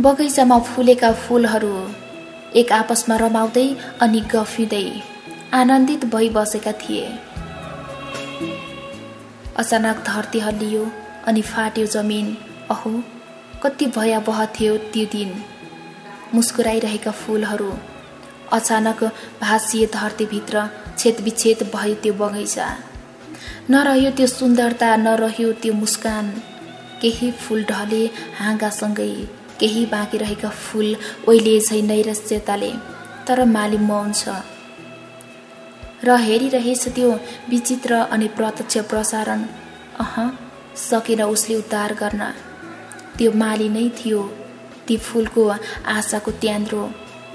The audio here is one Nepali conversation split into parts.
बगैँचामा फुलेका फुलहरू एक आपसमा रमाउँदै अनि गफिँदै आनन्दित भइबसेका थिए। अचानक धरती हल्लियो अनि फाट्यो जमिन। अहो कति भयावह थियो त्यो दिन। मुस्कुराइरहेका फुलहरू अचानक भाँसिए धरतीभित्र छेदविच्छेद भयो त्यो बगैँचा। नरह्यो त्यो सुन्दरता नरह्यो त्यो मुस्कान। केही फुल ढले हाँगासँगै केही बाँकी रहेका फुल ओइले झै नैरस्यताले तर माली मौन छ र हेरिरहेछ त्यो विचित्र अनि प्रत्यक्ष प्रसारण। अह सकेन उसले उद्धार गर्न। त्यो माली नै थियो। ती फुलको आशाको त्यान्द्रो।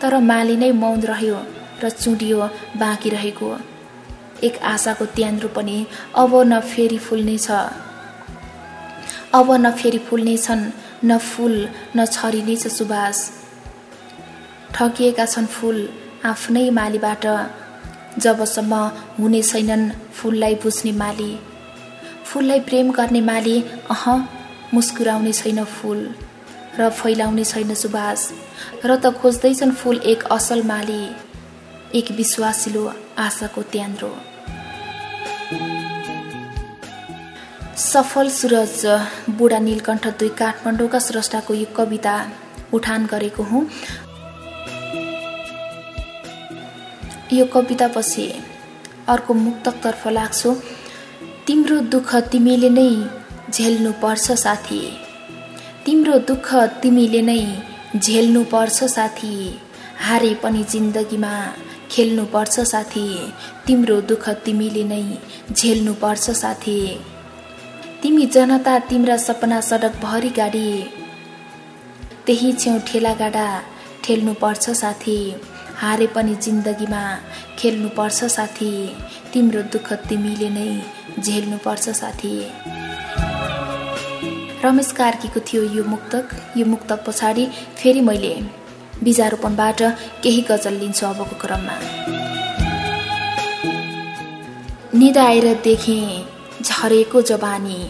तर माली नै मौन रह्यो र चुडियो बाँकी रहेको। एक आशाको त्यान्द्रो पनि अब न फेरि फुल्ने छ अब न फेरि फुल्ने छन् न फुल न छरिने छ सुबास ठगिएका छन् फुल आफ्नै मालीबाट जबसम्म हुने छैनन् फुललाई बुझ्ने माली। फुललाई प्रेम गर्ने माली अह मुस्कुराउने छैन फुल र फैलाउने छैन सुबास र त खोज्दैछन् फुल एक असल माली एक विश्वासिलो आशाको त्यान्द्रो। सफल सुरज बुढा नीलकण्ठ दुई काठमाडौँका स्रष्टाको यो कविता उठान गरेको हुँ। यो कवितापछि अर्को मुक्तकतर्फ लाग्छु। तिम्रो दुःख तिमीले नै झेल्नु पर्छ साथी। तिम्रो दुःख तिमीले नै झेल्नु पर्छ साथी। हारे पनि जिन्दगीमा खेल्नु पर्छ साथी। तिम्रो दुःख तिमीले नै झेल्नु पर्छ साथी। तिमी जनता तिम्रा सपना सडकभरि गाडी। त्यही छेउ ठेला गाडा ठेल्नु पर्छ साथी। हारे पनि जिन्दगीमा खेल्नु पर्छ साथी। तिम्रो दुःख तिमीले नै झेल्नु पर्छ साथी। रमेश कार्कीको थियो यो मुक्तक। यो मुक्तक पछाडि फेरि मैले बिजारोपणबाट केही गजल लिन्छु अबको क्रममा। निदाएर देखेँ झरेको जवानी।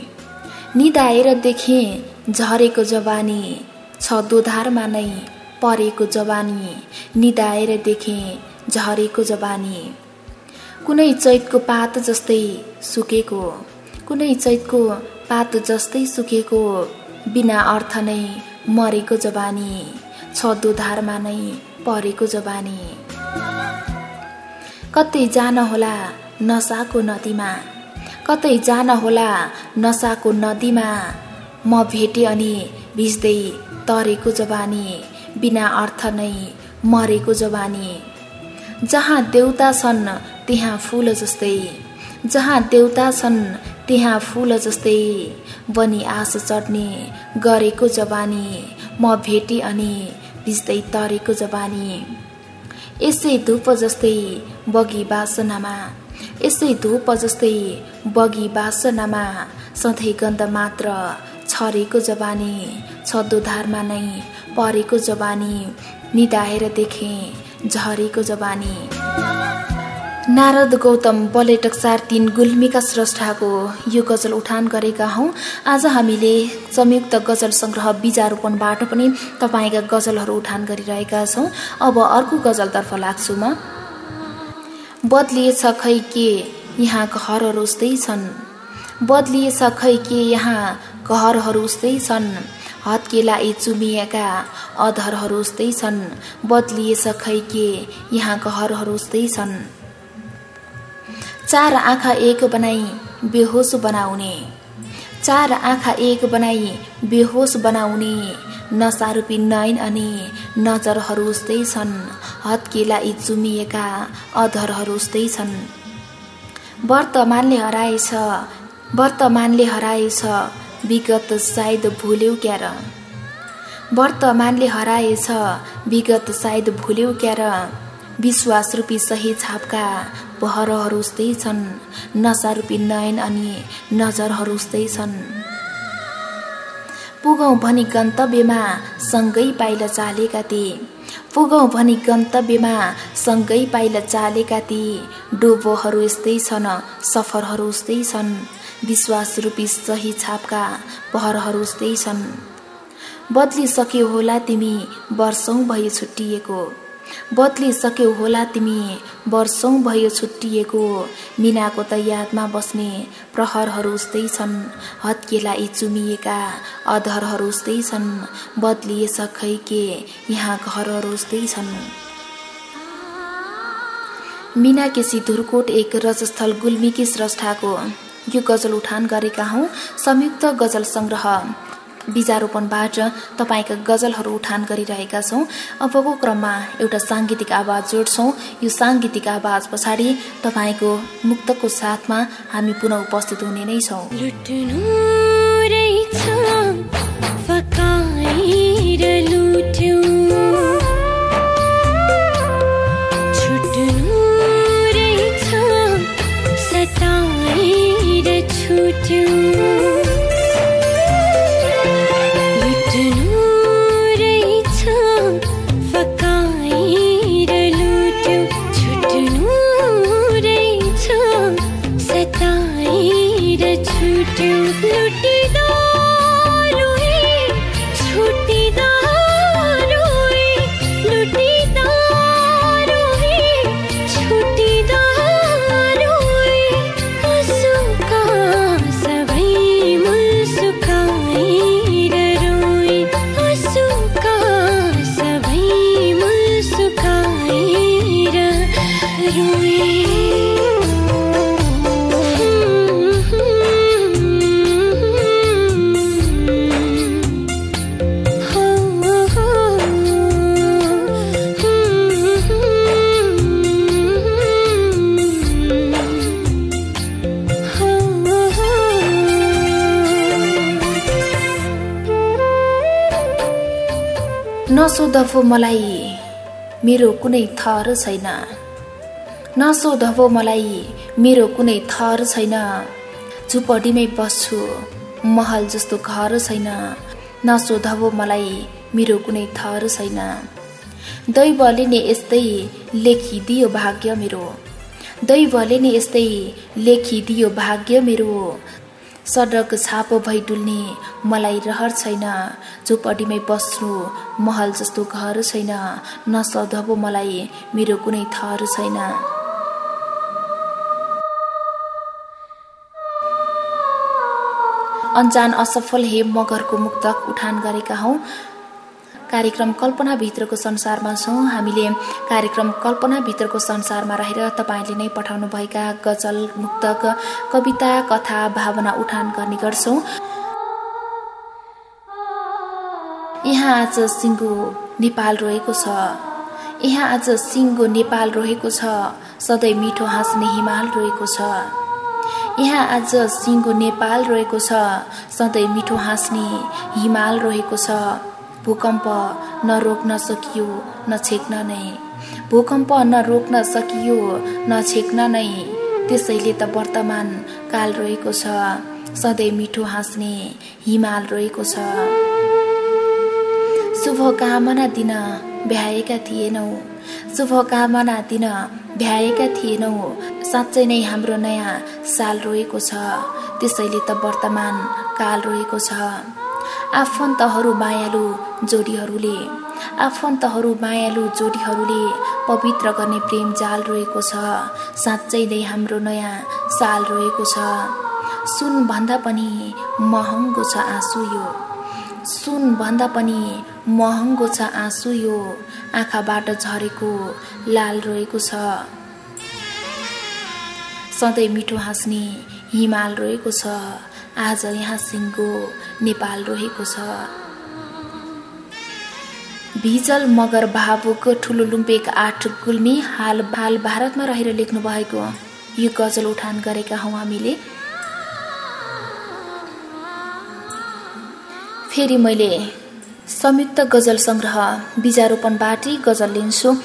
निदाएर देखेँ झरेको जवानी छ दोधारमा नै परेको जवानी। निदाएर देखेँ झरेको जवानी। कुनै चैतको पात जस्तै सुकेको कुनै चैतको पात जस्तै सुकेको बिना अर्थ नै मरेको जवानी छ दोधारमा नै परेको जवानी। कतै जान होला नसाको नदीमा कतै जान होला नसाको नदीमा। म भेटे अनि भिज्दै तरेको जवानी बिना अर्थ नै मरेको जवानी। जहाँ देउता छन् त्यहाँ फुल जस्तै। जहाँ देउता छन् त्यहाँ फुल जस्तै। बनी आश चढ्ने गरेको जवानी। म भेटे अनि भिज्दै तरेको जवानी। यसै धुप जस्तै बगी बासनामा यसै धुप जस्तै बगी बासनामा सधैँ गन्ध मात्र छरेको जवानी छद्दोधारमा नै परेको जवानी निदाएर देखे झरेको जवानी। नारद गौतम चार तिन गुल्मीका स्रष्टाको यो गजल उठान गरेका हौँ। आज हामीले संयुक्त गजल सङ्ग्रह बिजारोपणबाट पनि तपाईँका गजलहरू उठान गरिरहेका छौँ। अब अर्को गजलतर्फ लाग्छु म। बदलिएछ खै के यहाँ घरहरू उस्तै छन्? बदलिएछ खै के यहाँ घरहरू उस्तै छन्? हत्केला ए चुमिएका अधरहरू उस्तै छन्? बदलिएछ खै के यहाँ घरहरू उस्तै छन्? चार आँखा एक बनाई बेहोस बनाउने चार आँखा एक बनाई बेहोस बनाउने। नसारूपी नयन अनि नजरहरू उस्तै छन्। हत्केला यी चुमिएका अधरहरू उस्तै छन्। वर्तमानले हराएछ वर्तमानले हराएछ विगत सायद भुल्यौ क्यार। वर्तमानले हराएछ विगत सायद भुल्यौ क्यार। विश्वास रूपी सही छापका बहरहरू उस्तै छन्। नसारूपी नयन अनि नजरहरू उस्तै छन्। पुगौँ भनी गन्तव्यमा सँगै पाइला चालेका ती। पुगौँ भनी गन्तव्यमा सँगै पाइला चालेका ती। डुबोहरू यस्तै छन् सफरहरू उस्तै छन्। विश्वास रूपी सही छापका पहरहरू उस्तै छन्। बदलिसक्यो होला तिमी वर्षौँ भयो छुट्टिएको। बदलिसक्यौ होला तिमी। वर्षौँ भयो छुट्टिएको। मिनाको त यादमा बस्ने प्रहरहरू उस्तै छन्। हत्केला यी चुमिएका अधरहरू उस्तै छन्। बदलिएछ खै के यहाँ घरहरू उस्तै छन्। मिना केसी धुरकोट एक रजस्थल गुल्मीकी स्रष्टाको। यो गजल उठान गरेका हौ। संयुक्त गजल सङ्ग्रह बिजारोपणबाट तपाईँका गजलहरू उठान गरिरहेका छौँ। अबको क्रममा एउटा साङ्गीतिक आवाज जोड्छौँ। यो साङ्गीतिक आवाज पछाडि तपाईँको मुक्तको साथमा हामी पुनः उपस्थित हुने नै छौँ। नसोधफो मलाई मेरो कुनै थर छैन। नसोधफो मलाई मेरो कुनै थर छैन। झुपडीमै बस्छु महल जस्तो घर छैन। नसोधबो मलाई मेरो कुनै थर छैन। दैवले नै यस्तै लेखिदियो भाग्य मेरो। दैवले नै यस्तै लेखिदियो भाग्य मेरो। सडक छापो भई डुल्ने मलाई रहर छैन। झुपडीमै बस्नु महल जस्तो घर छैन। नसधबो मलाई मेरो कुनै थर छैन। अन्जान असफल हे मगरको मुक्तक उठान गरेका हौँ। कार्यक्रम कल्पनाभित्रको संसारमा छौँ। हामीले कार्यक्रम कल्पनाभित्रको संसारमा रहेर तपाईँले नै पठाउनुभएका गजल मुक्तक कविता कथा भावना उठान गर्ने गर्छौँ। यहाँ आज सिङ्गो नेपाल रहेको छ। यहाँ आज सिङ्गो नेपाल रहेको छ। सधैँ मिठो हाँस्ने हिमाल रहेको छ। यहाँ आज सिङ्गो नेपाल रहेको छ। सधैँ मिठो हाँस्ने हिमाल रहेको छ। भूकम्प नरोक्न सकियो नछेक्न नै। भूकम्प नरोक्न सकियो नछेक्न नै। त्यसैले त वर्तमान काल रहेको छ सधैँ मिठो हाँस्ने हिमाल रहेको छ। शुभकामना दिन भ्याएका थिएनौ। शुभकामना दिन भ्याएका थिएनौ। साँच्चै नै हाम्रो नयाँ साल रहेको छ। त्यसैले त वर्तमान काल रहेको छ। आफन्तहरू मायालु जोडीहरूले आफन्तहरू मायालु जोडीहरूले पवित्र गर्ने प्रेम जाल रहेको छ साँच्चै नै हाम्रो नयाँ साल रहेको छ। सुन भन्दा पनि महँगो छ आँसु यो। सुन भन्दा पनि महँगो छ आँसु यो। आँखाबाट झरेको लाल रहेको छ। सधैँ मिठो हाँस्ने हिमाल रहेको छ। आज यहाँ सिङ्गो नेपाल रहेको छ। भिजल मगर भावुक ठुलो लुम्पेक आठ गुल्मी हाल हाल भारतमा रहेर लेख्नु भएको। यो गजल उठान गरेका हौ हामीले। फेरि मैले संयुक्त गजल सङ्ग्रह बिजारोपणबाटै गजल लिन्छु।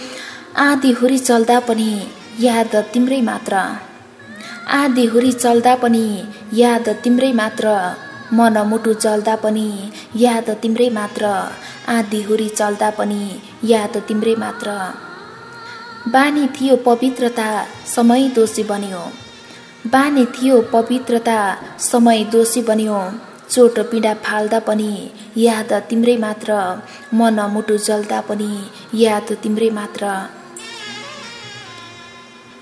आधी हुरी चल्दा पनि याद तिम्रै मात्र। आधी हुरी चल्दा पनि याद तिम्रै मात्र। मन मुटु चल्दा पनि याद तिम्रै मात्र। आधी हुरी चल्दा पनि याद तिम्रै मात्र। बानी थियो पवित्रता समय दोषी बन्यो। बाने थियो पवित्रता समय दोषी बन्यो। चोट पीडा फाल्दा पनि याद तिम्रै मात्र। मन मुटु जल्दा पनि याद तिम्रै मात्र।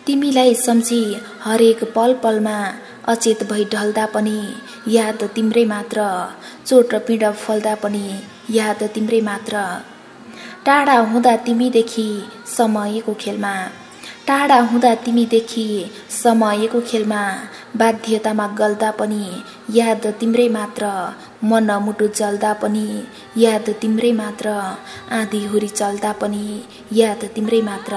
तिमीलाई सम्झी हरेक पल पलमा अचेत भई ढल्दा पनि याद तिम्रै मात्र चोट र पीडा फल्दा पनि याद तिम्रै मात्र। टाढा हुँदा तिमीदेखि समयको खेलमा टाढा हुँदा तिमीदेखि समयको खेलमा बाध्यतामा गल्दा पनि याद तिम्रै मात्र मन मुटु जल्दा पनि याद तिम्रै मात्र आँधी हुरी चल्दा पनि याद तिम्रै मात्र।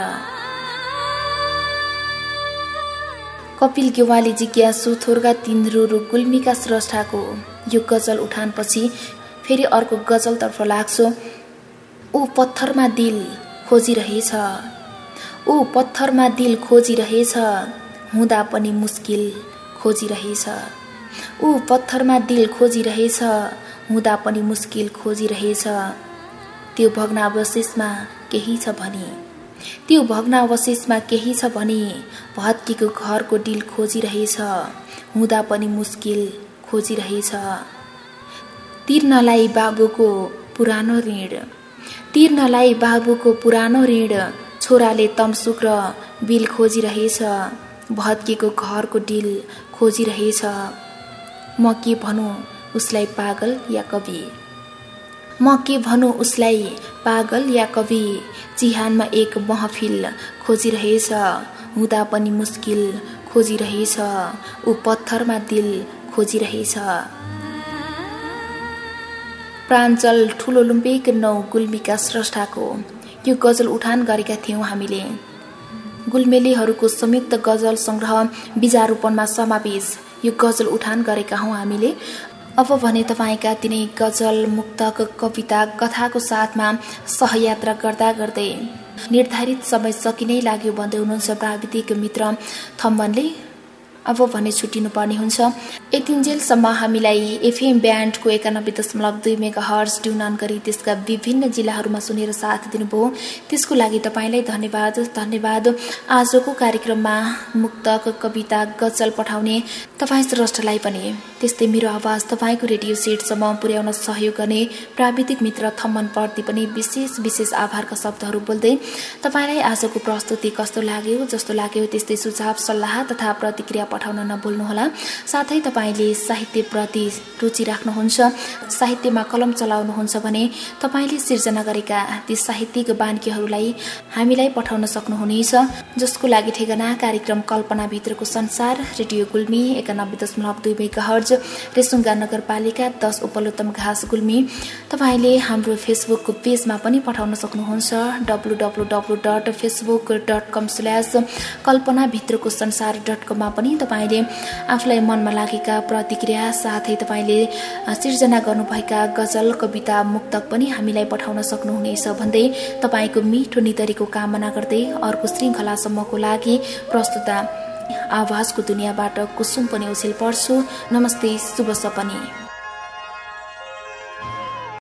कपिल गेवाली जिज्ञासु थोरका तिन्द्रुरु गुल्मीका स्रष्टाको यो गजल उठानपछि फेरि अर्को गजलतर्फ लाग्छु। ऊ पत्थरमा दिल खोजिरहेछ। ऊ पत्थरमा दिल खोजिरहेछ। हुँदा पनि मुस्किल खोजिरहेछ। ऊ पत्थरमा दिल खोजिरहेछ। हुँदा पनि मुस्किल खोजिरहेछ। त्यो भग्नावशेषमा केही छ भने त्यो भग्नावशेषमा केही छ भने भत्कीको घरको डिल खोजिरहेछ हुँदा पनि मुस्किल खोजिरहेछ। तिर्नलाई बाबुको पुरानो ऋण। तिर्नलाई बाबुको पुरानो ऋण छोराले तमसुक र बिल खोजिरहेछ भत्किएको घरको डिल खोजिरहेछ। म के भनौँ उसलाई पागल या कवि? म के भनौँ उसलाई? पागल या कवि? चिहानमा एक महफिल खोजिरहेछ। हुँदा पनि मुस्किल खोजिरहेछ। ऊ पत्थरमा दिल खोजिरहेछ। प्राञ्चल ठुलो लुम्बेक नौ गुल्मीका स्रष्टाको। यो गजल उठान गरेका थियौँ हामीले। गुल्मेलीहरूको संयुक्त गजल सङ्ग्रह बिजारोपणमा समावेश। यो गजल उठान गरेका हौँ हामीले। अब भने तपाईँका तिनै गजल मुक्तक कविता कथाको साथमा सहयात्रा गर्दा गर्दै निर्धारित समय सकिनै लाग्यो भन्दै हुनुहुन्छ प्राविधिक मित्र थम्बनले। अब भने छुट्टिनु पर्ने हुन्छ। यतिन्जेलसम्म हामीलाई एफएम ब्यान्डको एकानब्बे दशमलव दुई मेगा हर्स ट्युन गरी त्यसका विभिन्न जिल्लाहरूमा सुनेर साथ दिनुभयो। त्यसको लागि तपाईँलाई धन्यवाद। धन्यवाद। आजको कार्यक्रममा मुक्तक कविता गजल पठाउने तपाईँ श्रेष्ठलाई पनि। त्यस्तै मेरो आवाज तपाईँको रेडियो सेटसम्म पुर्याउन सहयोग गर्ने प्राविधिक मित्र थम्मन प्रति पनि विशेष विशेष आभारका शब्दहरू बोल्दै तपाईँलाई आजको प्रस्तुति कस्तो लाग्यो जस्तो लाग्यो त्यस्तै सुझाव सल्लाह तथा प्रतिक्रिया पठाउन नभुल्नुहोला। साथै तपाईँले साहित्यप्रति रुचि राख्नुहुन्छ साहित्यमा कलम चलाउनुहुन्छ भने तपाईँले सिर्जना गरेका ती साहित्यिक बान्कीहरूलाई हामीलाई पठाउन सक्नुहुनेछ जसको लागि ठेगाना कार्यक्रम कल्पनाभित्रको संसार रेडियो गुल्मी एकानब्बे दशमलव दुई मेगा हर्ज रेसुङ्गा नगरपालिका दस उपलोत्तम घाँस गुल्मी। तपाईँले हाम्रो फेसबुकको पेजमा पनि पठाउन सक्नुहुन्छ W W W dot Facebook dot com slash कल्पनाभित्रको संसार डट कममा पनि तपाईँले आफूलाई मनमा लागेका प्रतिक्रिया साथै तपाईँले सिर्जना गर्नुभएका गजल कविता मुक्तक पनि हामीलाई पठाउन सक्नुहुनेछ भन्दै तपाईँको मिठो नितरीको कामना गर्दै अर्को श्रृङ्खलासम्मको लागि प्रस्तुता आवाजको दुनियाँबाट कुसुम पनि उछिल पर्छु। नमस्ते शुभ सपनी।